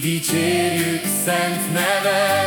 dicsérjük szent neved.